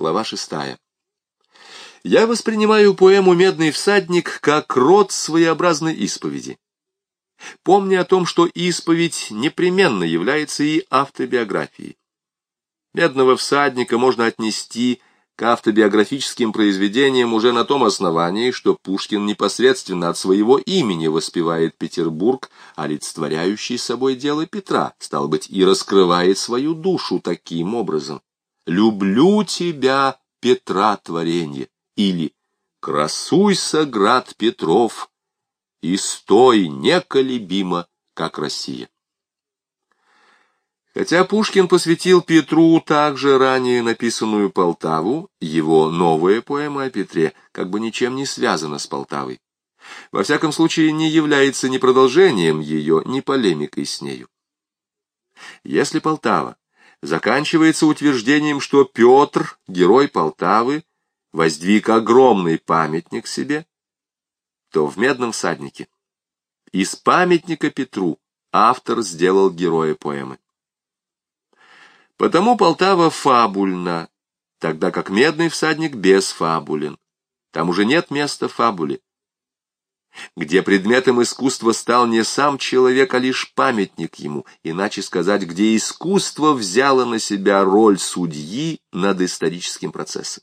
глава шестая. Я воспринимаю поэму «Медный всадник» как род своеобразной исповеди. Помня о том, что исповедь непременно является и автобиографией. «Медного всадника» можно отнести к автобиографическим произведениям уже на том основании, что Пушкин непосредственно от своего имени воспевает Петербург, олицетворяющий собой дело Петра, стал быть, и раскрывает свою душу таким образом. «Люблю тебя, Петра творенье» или «Красуйся, град Петров, и стой неколебимо, как Россия». Хотя Пушкин посвятил Петру также ранее написанную Полтаву, его новая поэма о Петре как бы ничем не связана с Полтавой. Во всяком случае, не является ни продолжением ее, ни полемикой с нею. Если Полтава заканчивается утверждением, что Петр, герой Полтавы, воздвиг огромный памятник себе, то в «Медном всаднике» из памятника Петру автор сделал героя поэмы. Потому Полтава фабульна, тогда как медный всадник бесфабулен. Там уже нет места фабуле. Где предметом искусства стал не сам человек, а лишь памятник ему, иначе сказать, где искусство взяло на себя роль судьи над историческим процессом.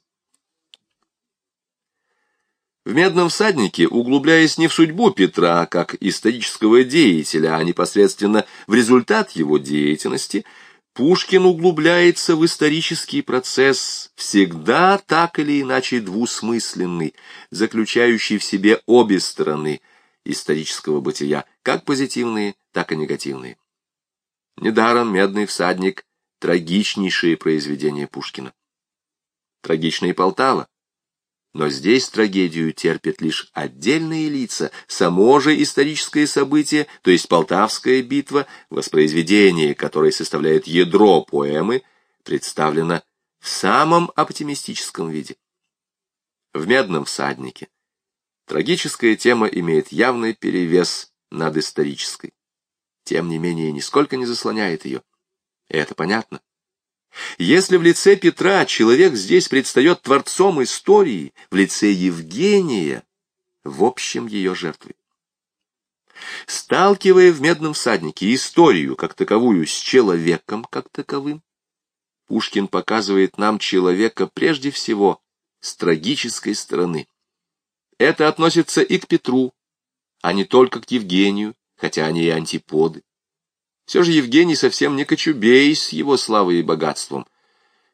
В «Медном всаднике», углубляясь не в судьбу Петра как исторического деятеля, а непосредственно в результат его деятельности – Пушкин углубляется в исторический процесс, всегда так или иначе двусмысленный, заключающий в себе обе стороны исторического бытия, как позитивные, так и негативные. Недаром «Медный всадник» — трагичнейшее произведение Пушкина. Трагичная и Полтава, но здесь трагедию терпят лишь отдельные лица, само же историческое событие, то есть Полтавская битва, воспроизведение которое составляет ядро поэмы, представлено в самом оптимистическом виде. В «Медном всаднике» трагическая тема имеет явный перевес над исторической. Тем не менее, нисколько не заслоняет ее. И это понятно. Если в лице Петра человек здесь предстает творцом истории, в лице Евгения, в общем ее жертвой. Сталкивая в «Медном всаднике» историю как таковую с человеком как таковым, Пушкин показывает нам человека прежде всего с трагической стороны. Это относится и к Петру, а не только к Евгению, хотя они и антиподы. Все же Евгений совсем не Кочубей с его славой и богатством.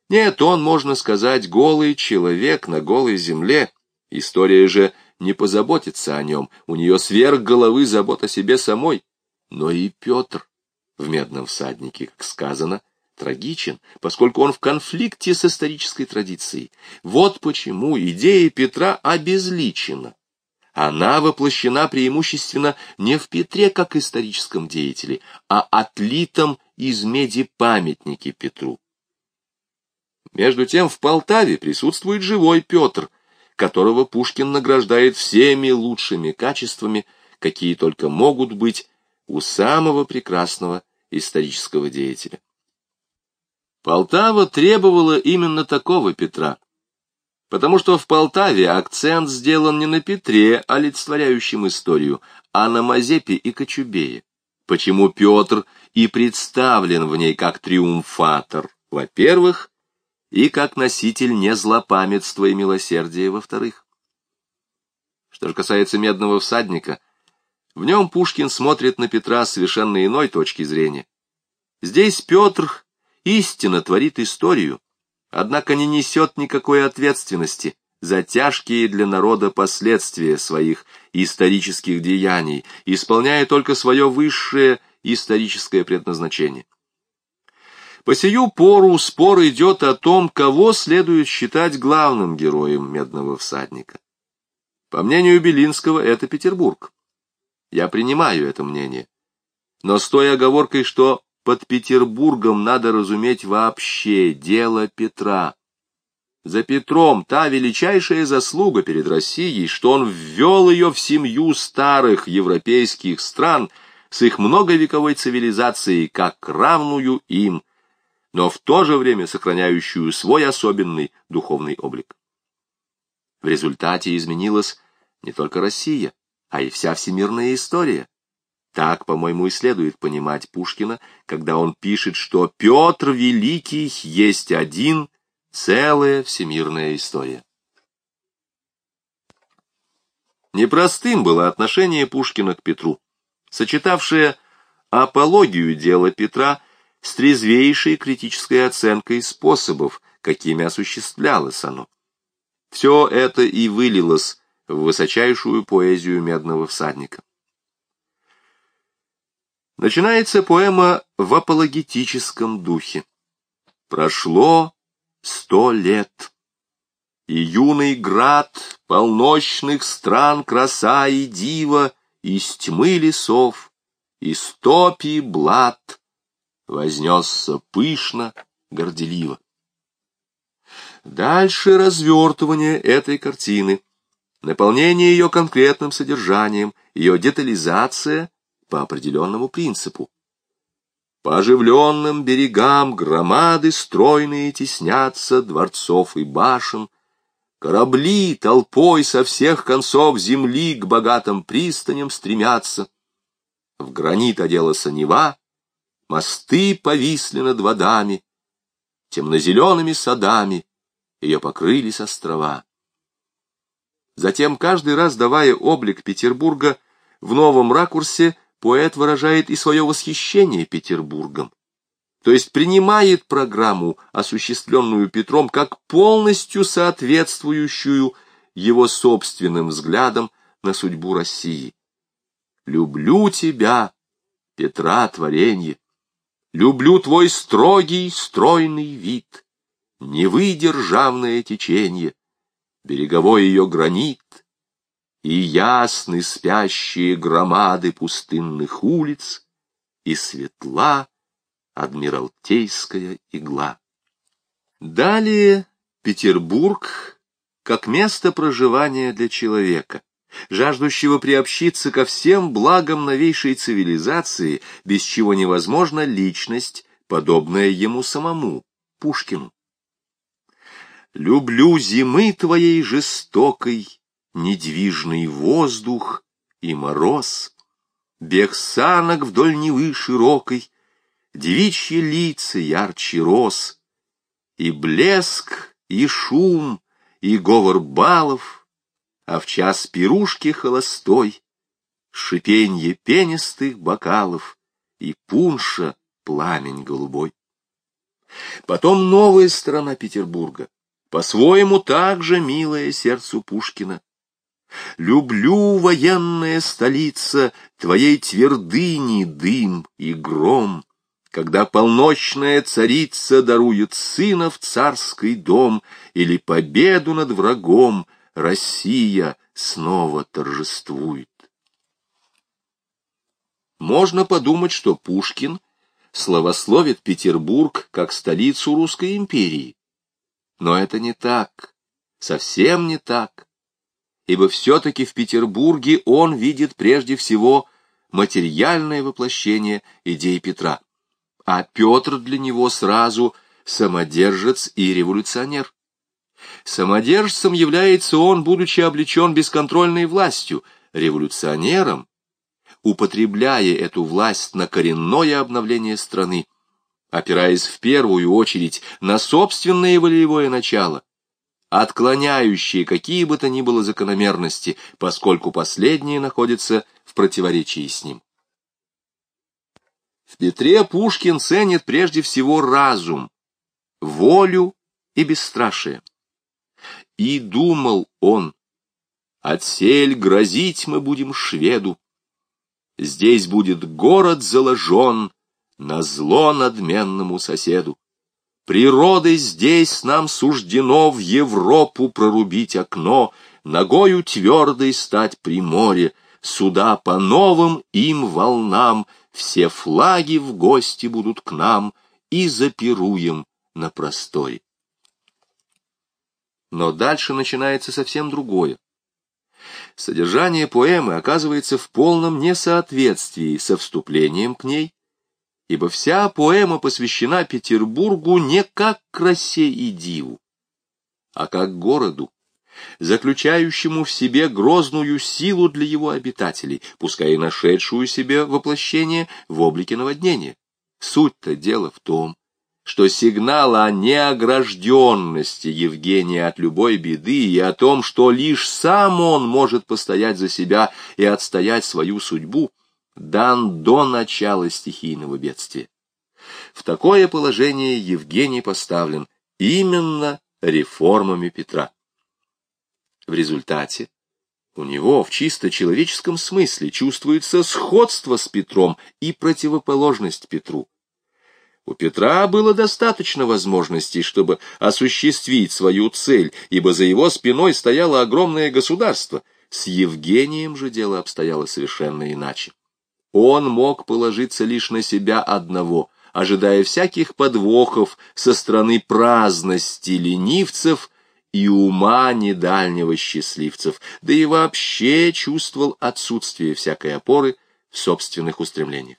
Нет, он, можно сказать, голый человек на голой земле. История же не позаботится о нем, у нее сверх головы забот о себе самой. Но и Петр в «Медном всаднике», как сказано, трагичен, поскольку он в конфликте с исторической традицией. Вот почему идея Петра обезличена. Она воплощена преимущественно не в Петре как историческом деятеле, а отлитом из меди памятники Петру. Между тем в Полтаве присутствует живой Петр, которого Пушкин награждает всеми лучшими качествами, какие только могут быть у самого прекрасного исторического деятеля. Полтава требовала именно такого Петра, потому что в Полтаве акцент сделан не на Петре, олицетворяющем историю, а на Мазепе и Кочубее. Почему Петр и представлен в ней как триумфатор, во-первых, и как носитель незлопамятства и милосердия, во-вторых. Что же касается «Медного всадника», в нем Пушкин смотрит на Петра с совершенно иной точки зрения. Здесь Петр истинно творит историю, однако не несет никакой ответственности за тяжкие для народа последствия своих исторических деяний, исполняя только свое высшее историческое предназначение. По сию пору спор идет о том, кого следует считать главным героем «Медного всадника». По мнению Белинского, это Петербург. Я принимаю это мнение, но с той оговоркой, что под Петербургом надо разуметь вообще дело Петра. За Петром та величайшая заслуга перед Россией, что он ввел ее в семью старых европейских стран с их многовековой цивилизацией, как равную им, но в то же время сохраняющую свой особенный духовный облик. В результате изменилась не только Россия, а и вся всемирная история. Так, по-моему, и следует понимать Пушкина, когда он пишет, что Петр Великий есть один, целая всемирная история. Непростым было отношение Пушкина к Петру, сочетавшее апологию дела Петра с трезвейшей критической оценкой способов, какими осуществлялось оно. Все это и вылилось в высочайшую поэзию медного всадника. Начинается поэма в апологетическом духе. Прошло сто лет, и юный град полночных стран краса и дива из тьмы лесов, из топи блат вознесся пышно, горделиво. Дальше развертывание этой картины, наполнение ее конкретным содержанием, ее детализация по определенному принципу. По оживленным берегам громады стройные теснятся дворцов и башен, корабли толпой со всех концов земли к богатым пристаням стремятся. В гранит оделась Нева, мосты повисли над водами, темно-зелеными садами ее покрылись острова. Затем, каждый раз давая облик Петербурга в новом ракурсе, поэт выражает и свое восхищение Петербургом, то есть принимает программу, осуществленную Петром, как полностью соответствующую его собственным взглядам на судьбу России. «Люблю тебя, Петра творенье, люблю твой строгий, стройный вид, невыдержавное течение, береговой ее гранит, и ясны спящие громады пустынных улиц, и светла адмиралтейская игла. Далее Петербург как место проживания для человека, жаждущего приобщиться ко всем благам новейшей цивилизации, без чего невозможна личность, подобная ему самому, Пушкину. «Люблю зимы твоей жестокой, недвижный воздух и мороз, бег санок вдоль Невы широкой, девичьи лица ярче роз, и блеск, и шум, и говор балов, а в час пирушки холостой, шипенье пенистых бокалов и пунша пламень голубой. Потом новая сторона Петербурга, по-своему также милая сердцу Пушкина. Люблю, военная столица, твоей твердыни дым и гром, когда полночная царица дарует сына в царский дом или победу над врагом, Россия снова торжествует. Можно подумать, что Пушкин славословит Петербург как столицу Русской империи. Но это не так, совсем не так ибо все-таки в Петербурге он видит прежде всего материальное воплощение идей Петра, а Петр для него сразу самодержец и революционер. Самодержцем является он, будучи облечен бесконтрольной властью, революционером, употребляя эту власть на коренное обновление страны, опираясь в первую очередь на собственное волевое начало, отклоняющие какие бы то ни было закономерности, поскольку последние находятся в противоречии с ним. В Петре Пушкин ценит прежде всего разум, волю и бесстрашие. И думал он, отсель грозить мы будем шведу, здесь будет город заложен на зло надменному соседу. Природой здесь нам суждено в Европу прорубить окно, Ногою твердой стать при море, Сюда по новым им волнам Все флаги в гости будут к нам И запируем на просторе. Но дальше начинается совсем другое. Содержание поэмы оказывается в полном несоответствии со вступлением к ней ибо вся поэма посвящена Петербургу не как красе и диву, а как городу, заключающему в себе грозную силу для его обитателей, пускай и нашедшую себе воплощение в облике наводнения. Суть-то дела в том, что сигнал о неогражденности Евгения от любой беды и о том, что лишь сам он может постоять за себя и отстоять свою судьбу, дан до начала стихийного бедствия. В такое положение Евгений поставлен именно реформами Петра. В результате у него в чисто человеческом смысле чувствуется сходство с Петром и противоположность Петру. У Петра было достаточно возможностей, чтобы осуществить свою цель, ибо за его спиной стояло огромное государство. С Евгением же дело обстояло совершенно иначе. Он мог положиться лишь на себя одного, ожидая всяких подвохов со стороны праздности ленивцев и ума недальнего счастливцев, да и вообще чувствовал отсутствие всякой опоры в собственных устремлениях.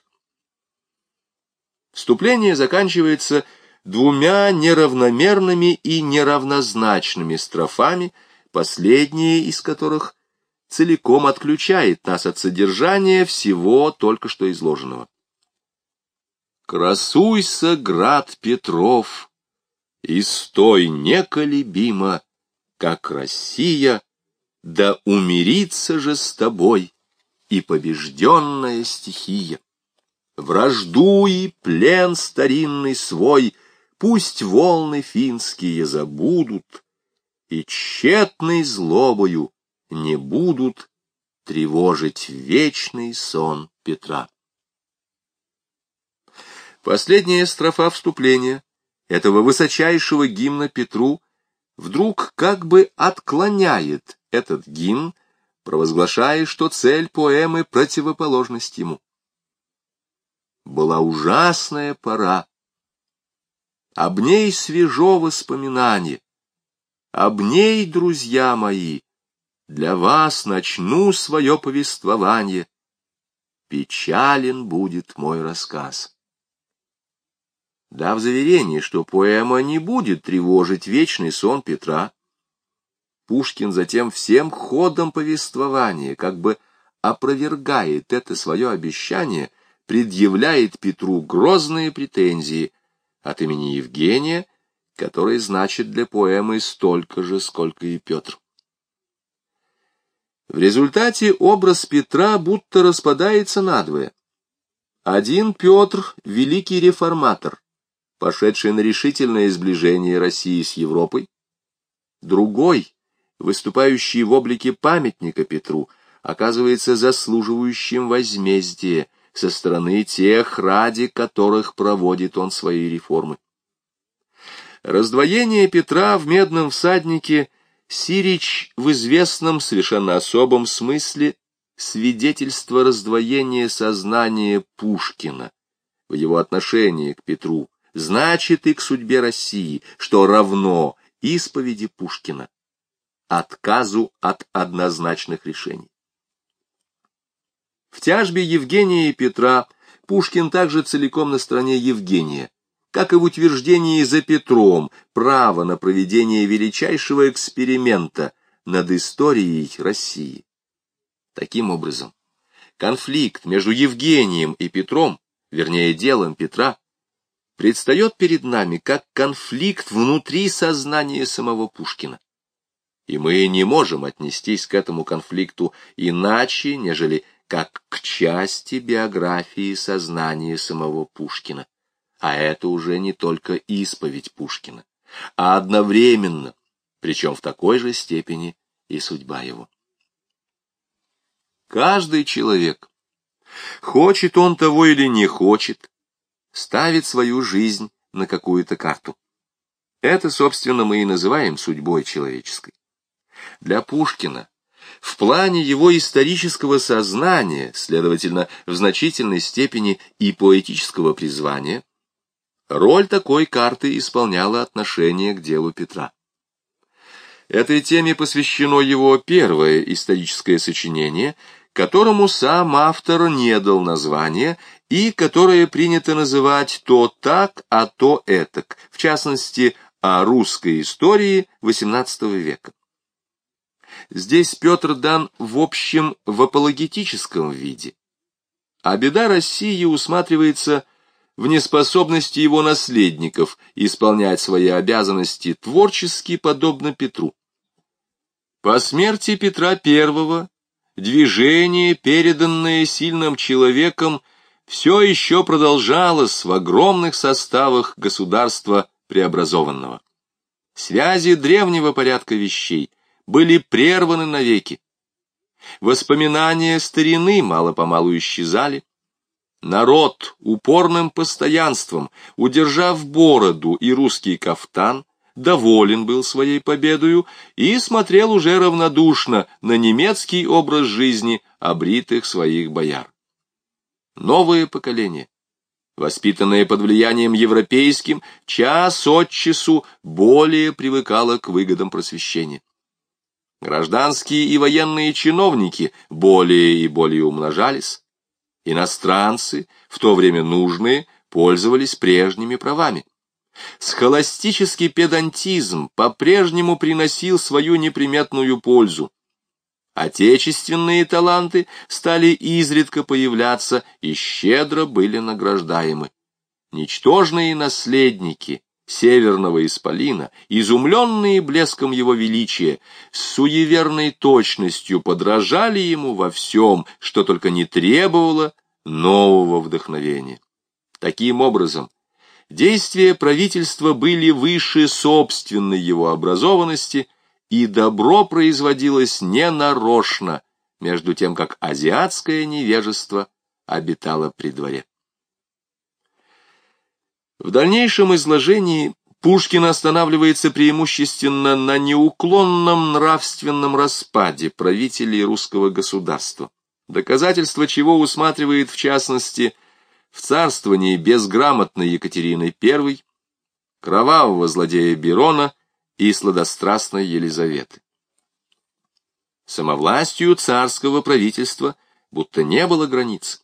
Вступление заканчивается двумя неравномерными и неравнозначными строфами, последняя из которых целиком отключает нас от содержания всего только что изложенного. Красуйся, град Петров, и стой неколебимо, как Россия, да умирится же с тобой и побежденная стихия. Вражду и плен старинный свой Пусть волны финские забудут, И тщетной злобою Не будут тревожить вечный сон Петра. Последняя строфа вступления этого высочайшего гимна Петру вдруг как бы отклоняет этот гимн, провозглашая, что цель поэмы — противоположность ему была ужасная пора. Об ней свежо воспоминание. Об ней, друзья мои, для вас начну свое повествование. Печален будет мой рассказ. Дав заверение, что поэма не будет тревожить вечный сон Петра, Пушкин затем всем ходом повествования как бы опровергает это свое обещание — предъявляет Петру грозные претензии от имени Евгения, который значит для поэмы столько же, сколько и Петр. В результате образ Петра будто распадается надвое. Один Петр — великий реформатор, пошедший на решительное сближение России с Европой. Другой, выступающий в облике памятника Петру, оказывается заслуживающим возмездия, со стороны тех, ради которых проводит он свои реформы. Раздвоение Петра в «Медном всаднике» Сирич в известном, совершенно особом смысле свидетельство раздвоения сознания Пушкина в его отношении к Петру, значит и к судьбе России, что равно исповеди Пушкина, отказу от однозначных решений. В тяжбе Евгения и Петра Пушкин также целиком на стороне Евгения, как и в утверждении за Петром право на проведение величайшего эксперимента над историей России. Таким образом, конфликт между Евгением и Петром, вернее делом Петра, предстает перед нами как конфликт внутри сознания самого Пушкина. И мы не можем отнестись к этому конфликту иначе, нежели как к части биографии сознания самого Пушкина. А это уже не только исповедь Пушкина, а одновременно, причем в такой же степени и судьба его. Каждый человек, хочет он того или не хочет, ставит свою жизнь на какую-то карту. Это, собственно, мы и называем судьбой человеческой. Для Пушкина в плане его исторического сознания, следовательно, в значительной степени и поэтического призвания, роль такой карты исполняла отношение к делу Петра. Этой теме посвящено его первое историческое сочинение, которому сам автор не дал названия и которое принято называть то так, а то этак, в частности, о русской истории XVIII века. Здесь Петр дан в общем в апологетическом виде, а беда России усматривается в неспособности его наследников исполнять свои обязанности творчески, подобно Петру. По смерти Петра I движение, переданное сильным человеком, все еще продолжалось в огромных составах государства преобразованного. Связи древнего порядка вещей были прерваны навеки. Воспоминания старины мало-помалу исчезали. Народ упорным постоянством, удержав бороду и русский кафтан, доволен был своей победою и смотрел уже равнодушно на немецкий образ жизни обритых своих бояр. Новое поколение, воспитанное под влиянием европейским, час от часу более привыкало к выгодам просвещения. Гражданские и военные чиновники более и более умножались. Иностранцы, в то время нужные, пользовались прежними правами. Схоластический педантизм по-прежнему приносил свою неприметную пользу. Отечественные таланты стали изредка появляться и щедро были награждаемы. Ничтожные наследники северного исполина, изумленные блеском его величия, с суеверной точностью подражали ему во всем, что только не требовало нового вдохновения. Таким образом, действия правительства были выше собственной его образованности, и добро производилось ненарочно, между тем как азиатское невежество обитало при дворе. В дальнейшем изложении Пушкин останавливается преимущественно на неуклонном нравственном распаде правителей русского государства, доказательство чего усматривает в частности в царствовании безграмотной Екатерины I, кровавого злодея Берона и сладострастной Елизаветы. Самовластью царского правительства будто не было границ.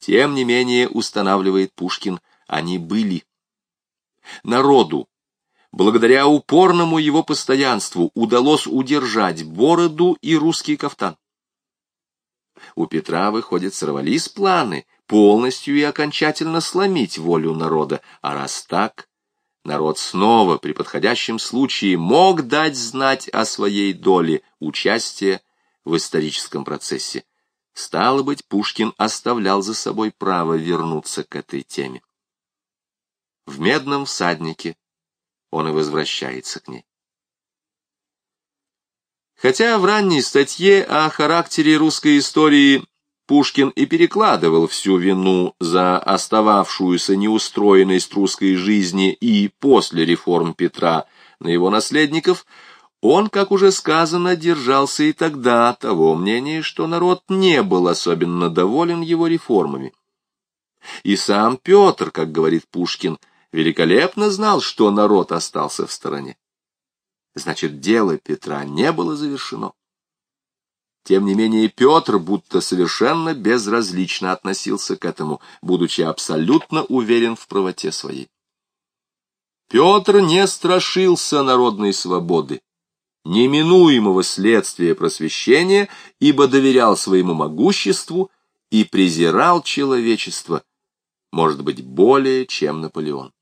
Тем не менее, устанавливает Пушкин, они были. Народу, благодаря упорному его постоянству, удалось удержать бороду и русский кафтан. У Петра, выходит, сорвались планы полностью и окончательно сломить волю народа, а раз так, народ снова при подходящем случае мог дать знать о своей доле участия в историческом процессе. Стало быть, Пушкин оставлял за собой право вернуться к этой теме в «Медном всаднике» он и возвращается к ней. Хотя в ранней статье о характере русской истории Пушкин и перекладывал всю вину за остававшуюся неустроенность русской жизни и после реформ Петра на его наследников, он, как уже сказано, держался и тогда того мнения, что народ не был особенно доволен его реформами. И сам Петр, как говорит Пушкин, великолепно знал, что народ остался в стороне. Значит, дело Петра не было завершено. Тем не менее, Петр будто совершенно безразлично относился к этому, будучи абсолютно уверен в правоте своей. Петр не страшился народной свободы, неминуемого следствия просвещения, ибо доверял своему могуществу и презирал человечество, может быть, более, чем Наполеон.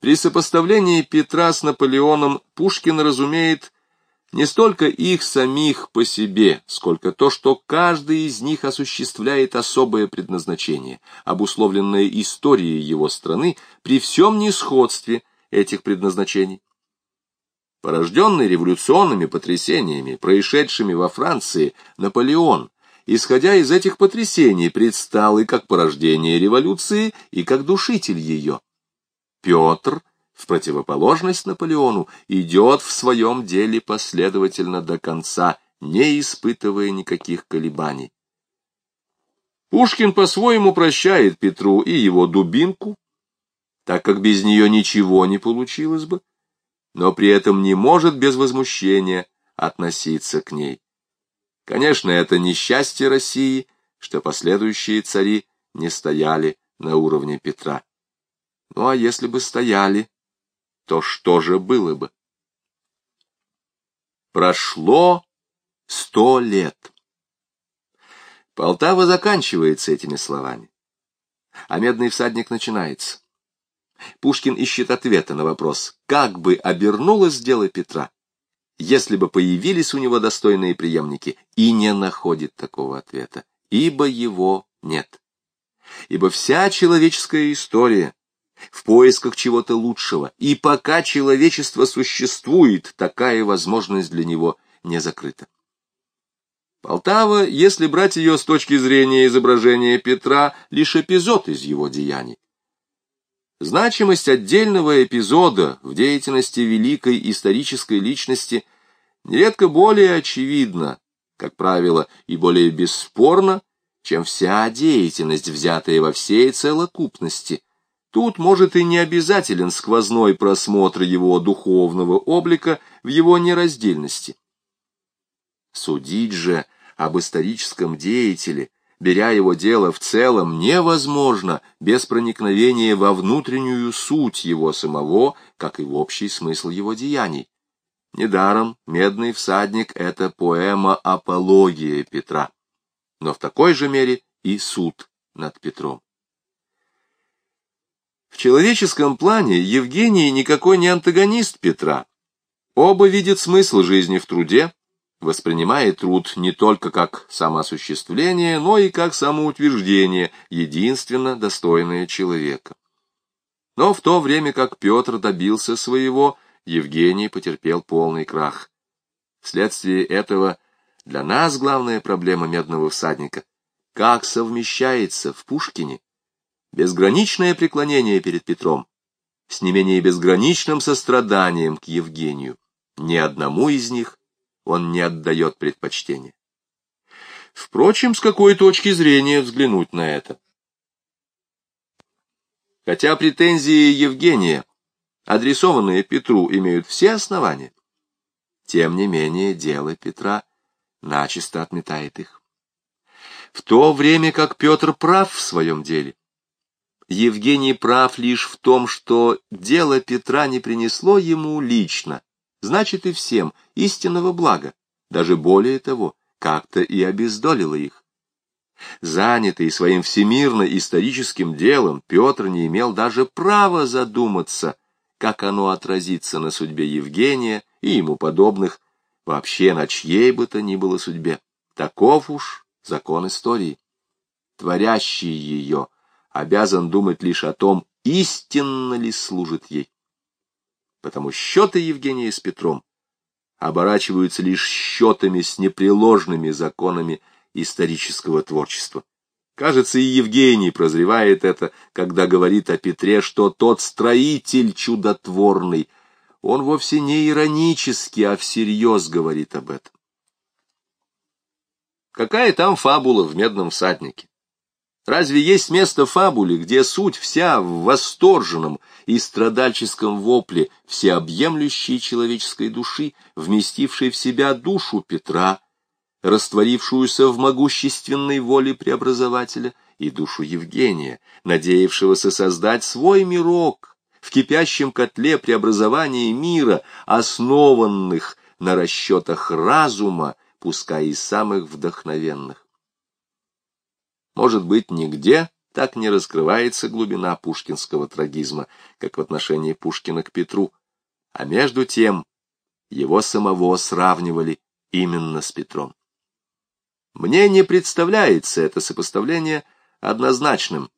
При сопоставлении Петра с Наполеоном Пушкин разумеет не столько их самих по себе, сколько то, что каждый из них осуществляет особое предназначение, обусловленное историей его страны при всем несходстве этих предназначений. Порожденный революционными потрясениями, происшедшими во Франции, Наполеон, исходя из этих потрясений, предстал и как порождение революции, и как душитель ее. Петр, в противоположность Наполеону, идет в своем деле последовательно до конца, не испытывая никаких колебаний. Пушкин по-своему прощает Петру и его дубинку, так как без нее ничего не получилось бы, но при этом не может без возмущения относиться к ней. Конечно, это несчастье России, что последующие цари не стояли на уровне Петра. Ну а если бы стояли, то что же было бы? Прошло сто лет. Полтава заканчивается этими словами, а медный всадник начинается. Пушкин ищет ответа на вопрос, как бы обернулось дело Петра, если бы появились у него достойные преемники, и не находит такого ответа, ибо его нет. Ибо вся человеческая история в поисках чего-то лучшего, и пока человечество существует, такая возможность для него не закрыта. Полтава, если брать ее с точки зрения изображения Петра, лишь эпизод из его деяний. Значимость отдельного эпизода в деятельности великой исторической личности нередко более очевидна, как правило, и более бесспорна, чем вся деятельность, взятая во всей целокупности. Тут может и не обязателен сквозной просмотр его духовного облика в его нераздельности. Судить же об историческом деятеле, беря его дело в целом, невозможно без проникновения во внутреннюю суть его самого, как и в общий смысл его деяний. Недаром «Медный всадник» — это поэма-апология Петра, но в такой же мере и суд над Петром. В человеческом плане Евгений никакой не антагонист Петра. Оба видят смысл жизни в труде, воспринимая труд не только как самоосуществление, но и как самоутверждение, единственно достойное человека. Но в то время как Петр добился своего, Евгений потерпел полный крах. Вследствие этого для нас главная проблема медного всадника — как совмещается в Пушкине безграничное преклонение перед Петром с не менее безграничным состраданием к Евгению. Ни одному из них он не отдает предпочтения. Впрочем, с какой точки зрения взглянуть на это? Хотя претензии Евгения, адресованные Петру, имеют все основания, тем не менее дело Петра начисто отметает их. В то время как Петр прав в своем деле, Евгений прав лишь в том, что дело Петра не принесло ему лично значит и всем истинного блага, даже более того, как-то и обездолило их. Занятый своим всемирно-историческим делом, Петр не имел даже права задуматься, как оно отразится на судьбе Евгения и ему подобных, вообще на чьей бы то ни было судьбе. Таков уж закон истории. Творящий ее обязан думать лишь о том, истинно ли служит ей потому счеты Евгения с Петром оборачиваются лишь счетами с непреложными законами исторического творчества. Кажется, и Евгений прозревает это, когда говорит о Петре, что тот строитель чудотворный. Он вовсе не иронически, а всерьез говорит об этом. Какая там фабула в «Медном всаднике»? Разве есть место фабуле, где суть вся в восторженном и страдальческом вопле всеобъемлющей человеческой души, вместившей в себя душу Петра, растворившуюся в могущественной воле преобразователя, и душу Евгения, надеявшегося создать свой мирок в кипящем котле преобразования мира, основанных на расчетах разума, пускай и самых вдохновенных. Может быть, нигде так не раскрывается глубина пушкинского трагизма, как в отношении Пушкина к Петру, а между тем его самого сравнивали именно с Петром. Мне не представляется это сопоставление однозначным,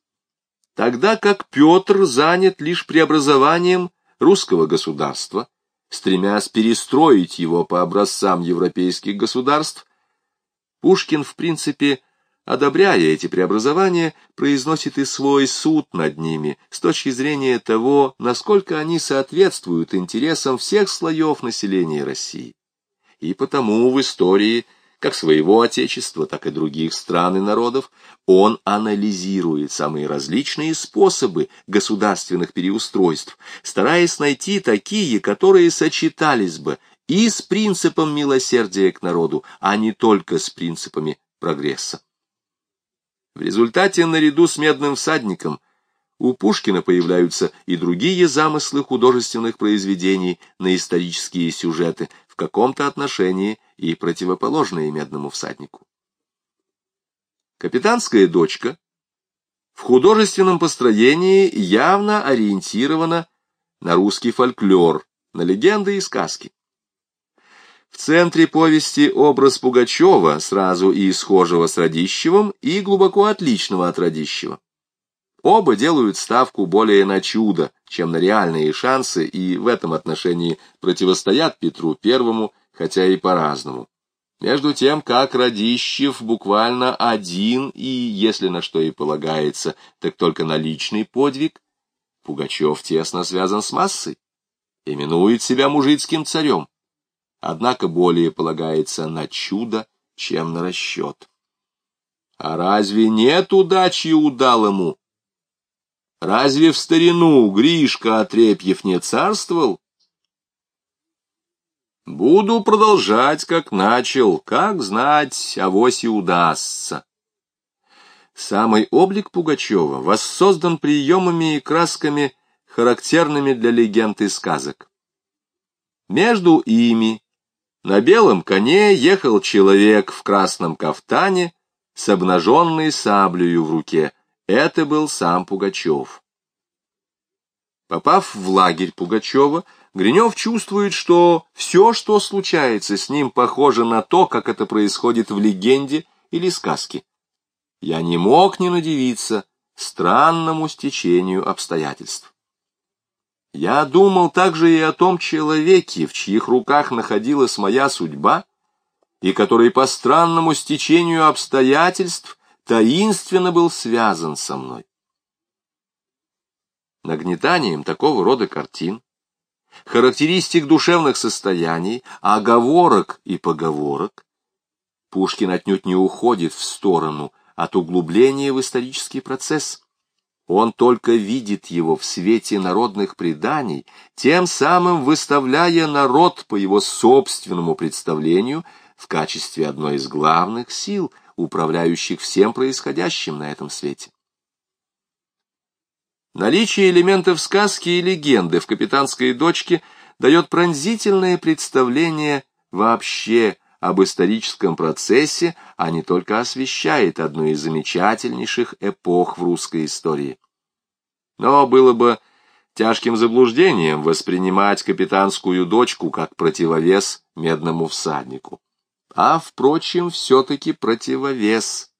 тогда как Петр занят лишь преобразованием русского государства, стремясь перестроить его по образцам европейских государств, Пушкин, в принципе, одобряя эти преобразования, произносит и свой суд над ними с точки зрения того, насколько они соответствуют интересам всех слоев населения России. И потому в истории как своего отечества, так и других стран и народов, он анализирует самые различные способы государственных переустройств, стараясь найти такие, которые сочетались бы и с принципом милосердия к народу, а не только с принципами прогресса. В результате наряду с «Медным всадником» у Пушкина появляются и другие замыслы художественных произведений на исторические сюжеты, в каком-то отношении и противоположные «Медному всаднику». «Капитанская дочка» в художественном построении явно ориентирована на русский фольклор, на легенды и сказки. В центре повести образ Пугачева, сразу и схожего с Радищевым, и глубоко отличного от Радищева. Оба делают ставку более на чудо, чем на реальные шансы, и в этом отношении противостоят Петру Первому, хотя и по-разному. Между тем, как Радищев буквально один, и, если на что и полагается, так только на личный подвиг, Пугачев тесно связан с массой, именует себя мужицким царем однако более полагается на чудо, чем на расчет. А разве нет удачи удалому? Разве в старину Гришка Отрепьев не царствовал? Буду продолжать, как начал, как знать, авось и удастся. Самый облик Пугачева воссоздан приемами и красками, характерными для легенд и сказок. Между ими на белом коне ехал человек в красном кафтане с обнаженной саблею в руке. Это был сам Пугачев. Попав в лагерь Пугачева, Гринев чувствует, что все, что случается с ним, похоже на то, как это происходит в легенде или сказке. Я не мог не надевиться странному стечению обстоятельств. Я думал также и о том человеке, в чьих руках находилась моя судьба, и который по странному стечению обстоятельств таинственно был связан со мной. Нагнетанием такого рода картин, характеристик душевных состояний, оговорок и поговорок, Пушкин отнюдь не уходит в сторону от углубления в исторический процесс, он только видит его в свете народных преданий, тем самым выставляя народ по его собственному представлению в качестве одной из главных сил, управляющих всем происходящим на этом свете. Наличие элементов сказки и легенды в «Капитанской дочке» дает пронзительное представление вообще об историческом процессе, а не только освещает одну из замечательнейших эпох в русской истории. Но было бы тяжким заблуждением воспринимать капитанскую дочку как противовес медному всаднику. А, впрочем, все-таки противовес.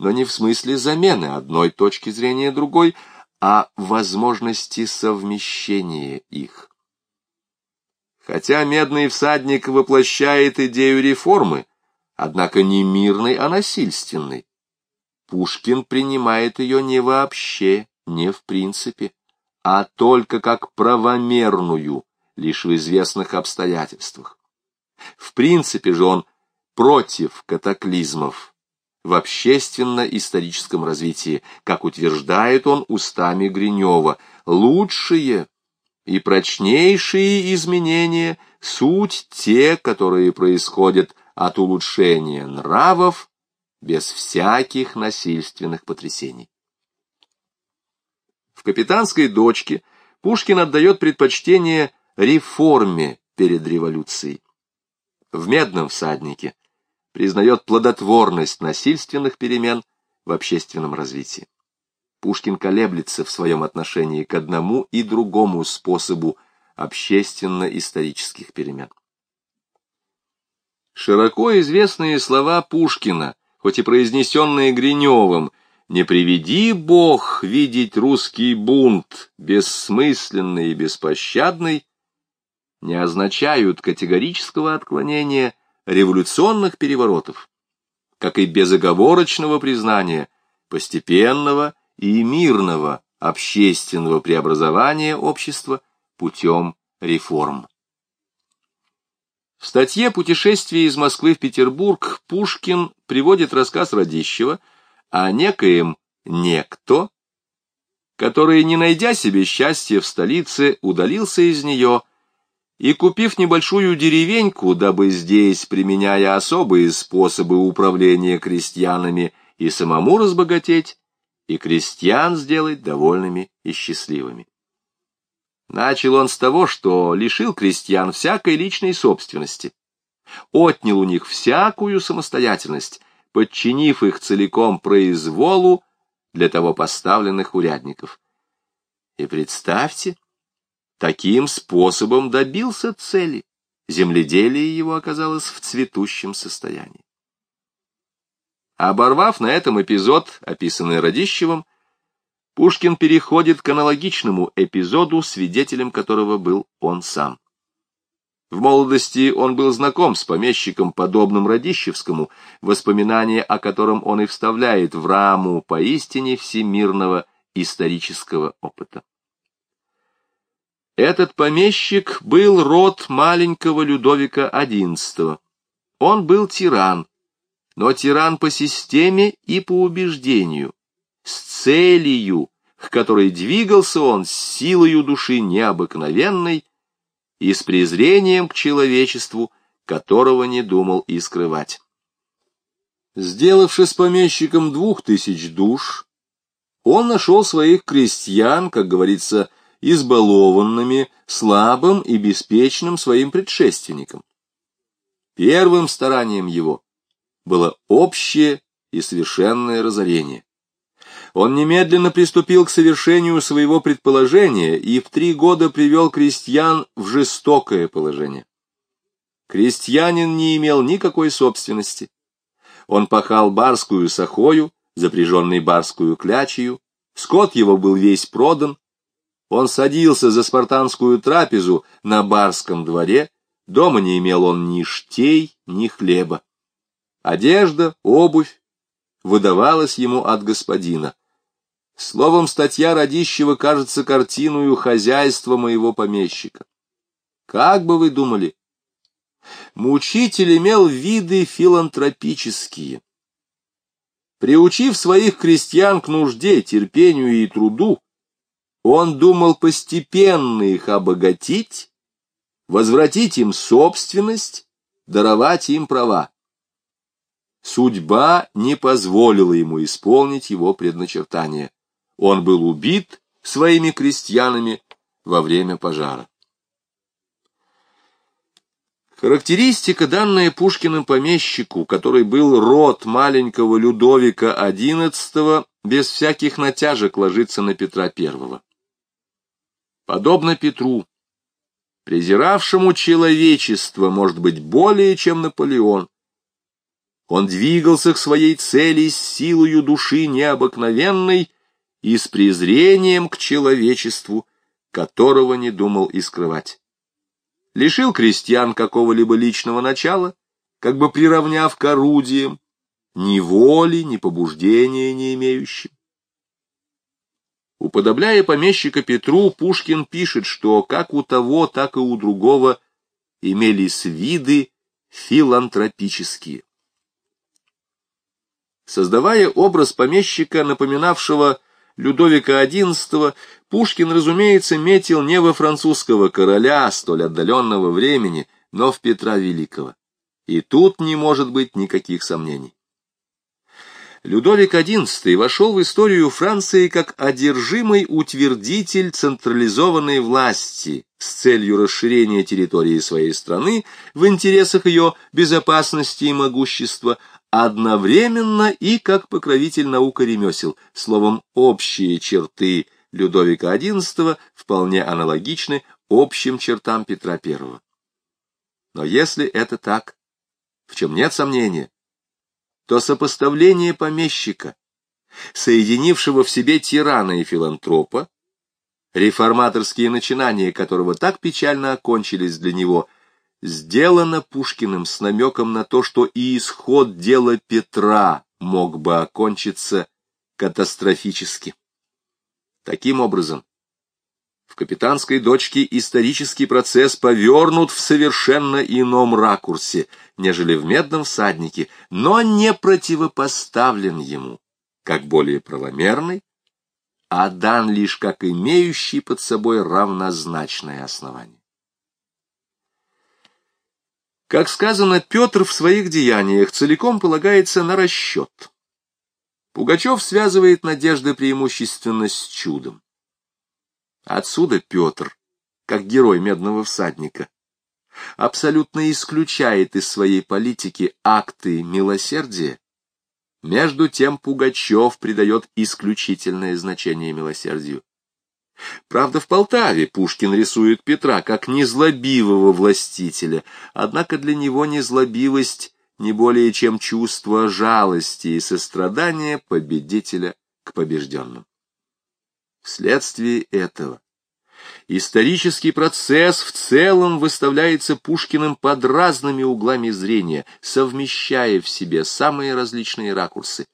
Но не в смысле замены одной точки зрения другой, а возможности совмещения их. Хотя медный всадник воплощает идею реформы, однако не мирной, а насильственной, Пушкин принимает ее не вообще, не в принципе, а только как правомерную, лишь в известных обстоятельствах. В принципе же он против катаклизмов в общественно-историческом развитии, как утверждает он устами Гринева, лучшие и прочнейшие изменения — суть те, которые происходят от улучшения нравов без всяких насильственных потрясений капитанской дочке Пушкин отдает предпочтение реформе перед революцией. В «Медном всаднике» признает плодотворность насильственных перемен в общественном развитии. Пушкин колеблется в своем отношении к одному и другому способу общественно-исторических перемен. Широко известные слова Пушкина, хоть и произнесенные Гриневым, не приведи Бог видеть русский бунт, бессмысленный и беспощадный, не означают категорического отклонения революционных переворотов, как и безоговорочного признания постепенного и мирного общественного преобразования общества путем реформ. В статье «Путешествие из Москвы в Петербург» Пушкин приводит рассказ Радищева – о некоем некто, который, не найдя себе счастья в столице, удалился из нее и, купив небольшую деревеньку, дабы здесь, применяя особые способы управления крестьянами и самому разбогатеть, и крестьян сделать довольными и счастливыми. Начал он с того, что лишил крестьян всякой личной собственности, отнял у них всякую самостоятельность, подчинив их целиком произволу для того поставленных урядников. И представьте, таким способом добился цели. Земледелие его оказалось в цветущем состоянии. Оборвав на этом эпизод, описанный Радищевым, Пушкин переходит к аналогичному эпизоду, свидетелем которого был он сам. В молодости он был знаком с помещиком, подобным Радищевскому, воспоминания о котором он и вставляет в раму поистине всемирного исторического опыта. Этот помещик был род маленького Людовика XI. Он был тиран, но тиран по системе и по убеждению, с целью, к которой двигался он с силою души необыкновенной и с презрением к человечеству, которого не думал и скрывать. Сделавшись помещиком двух тысяч душ, он нашел своих крестьян, как говорится, избалованными, слабым и беспечным своим предшественником. Первым старанием его было общее и совершенное разорение. Он немедленно приступил к совершению своего предположения и в три года привел крестьян в жестокое положение. Крестьянин не имел никакой собственности. Он пахал барскую сахою, запряженный барскую клячью, скот его был весь продан, он садился за спартанскую трапезу на барском дворе, дома не имел он ни штей, ни хлеба. Одежда, обувь выдавалась ему от господина. Словом, статья Радищева кажется картиную хозяйства моего помещика. Как бы вы думали? Мучитель имел виды филантропические. Приучив своих крестьян к нужде, терпению и труду, он думал постепенно их обогатить, возвратить им собственность, даровать им права. Судьба не позволила ему исполнить его предначертание. Он был убит своими крестьянами во время пожара. Характеристика, данная Пушкиным помещику, который был род маленького Людовика XI, без всяких натяжек ложится на Петра I подобно Петру, презиравшему человечество, может быть, более, чем Наполеон. Он двигался к своей цели с силою души необыкновенной и с презрением к человечеству, которого не думал и скрывать. Лишил крестьян какого-либо личного начала, как бы приравняв к орудиям, ни воли, ни побуждения не имеющим. Уподобляя помещика Петру, Пушкин пишет, что как у того, так и у другого имелись виды филантропические. Создавая образ помещика, напоминавшего Людовика XI, Пушкин, разумеется, метил не во французского короля столь отдаленного времени, но в Петра Великого. И тут не может быть никаких сомнений. Людовик XI вошел в историю Франции как одержимый утвердитель централизованной власти с целью расширения территории своей страны в интересах ее безопасности и могущества, одновременно и как покровитель наука ремесел, словом, общие черты Людовика XI вполне аналогичны общим чертам Петра I. Но если это так, в чем нет сомнения, то сопоставление помещика, соединившего в себе тирана и филантропа, реформаторские начинания которого так печально окончились для него, сделано Пушкиным с намеком на то, что и исход дела Петра мог бы окончиться катастрофически. Таким образом, в «Капитанской дочке» исторический процесс повернут в совершенно ином ракурсе, нежели в «Медном всаднике», но не противопоставлен ему, как более правомерный, а дан лишь как имеющий под собой равнозначное основание. Как сказано, Петр в своих деяниях целиком полагается на расчет. Пугачев связывает надежды преимущественно с чудом. Отсюда Петр, как герой «Медного всадника», абсолютно исключает из своей политики акты милосердия, между тем Пугачев придает исключительное значение милосердию. Правда, в Полтаве Пушкин рисует Петра как незлобивого властителя, однако для него незлобивость не более чем чувство жалости и сострадания победителя к побежденным. Вследствие этого исторический процесс в целом выставляется Пушкиным под разными углами зрения, совмещая в себе самые различные ракурсы,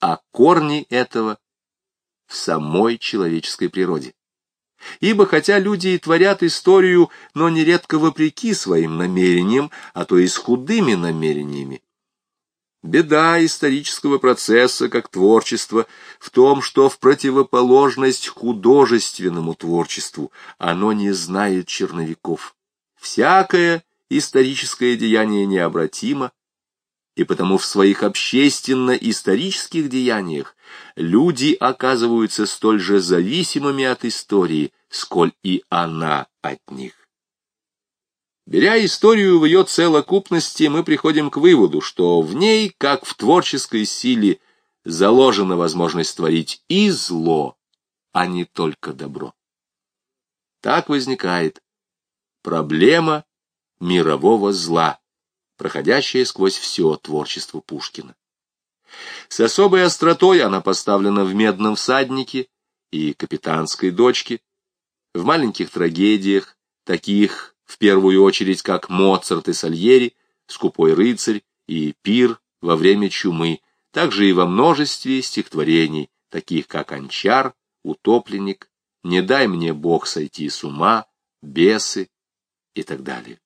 а корни этого в самой человеческой природе. Ибо хотя люди и творят историю, но нередко вопреки своим намерениям, а то и с худыми намерениями, Беда исторического процесса как творчества в том, что в противоположность художественному творчеству оно не знает черновиков. Всякое историческое деяние необратимо, и потому в своих общественно-исторических деяниях люди оказываются столь же зависимыми от истории, сколь и она от них. Беря историю в ее целокупности, мы приходим к выводу, что в ней, как в творческой силе, заложена возможность творить и зло, а не только добро. Так возникает проблема мирового зла, проходящая сквозь все творчество Пушкина. С особой остротой она поставлена в «Медном всаднике» и «Капитанской дочке», в маленьких трагедиях, таких в первую очередь как Моцарт и Сальери, Скупой рыцарь и Пир во время чумы, также и во множестве стихотворений, таких как Анчар, Утопленник, Не дай мне Бог сойти с ума, Бесы и так далее.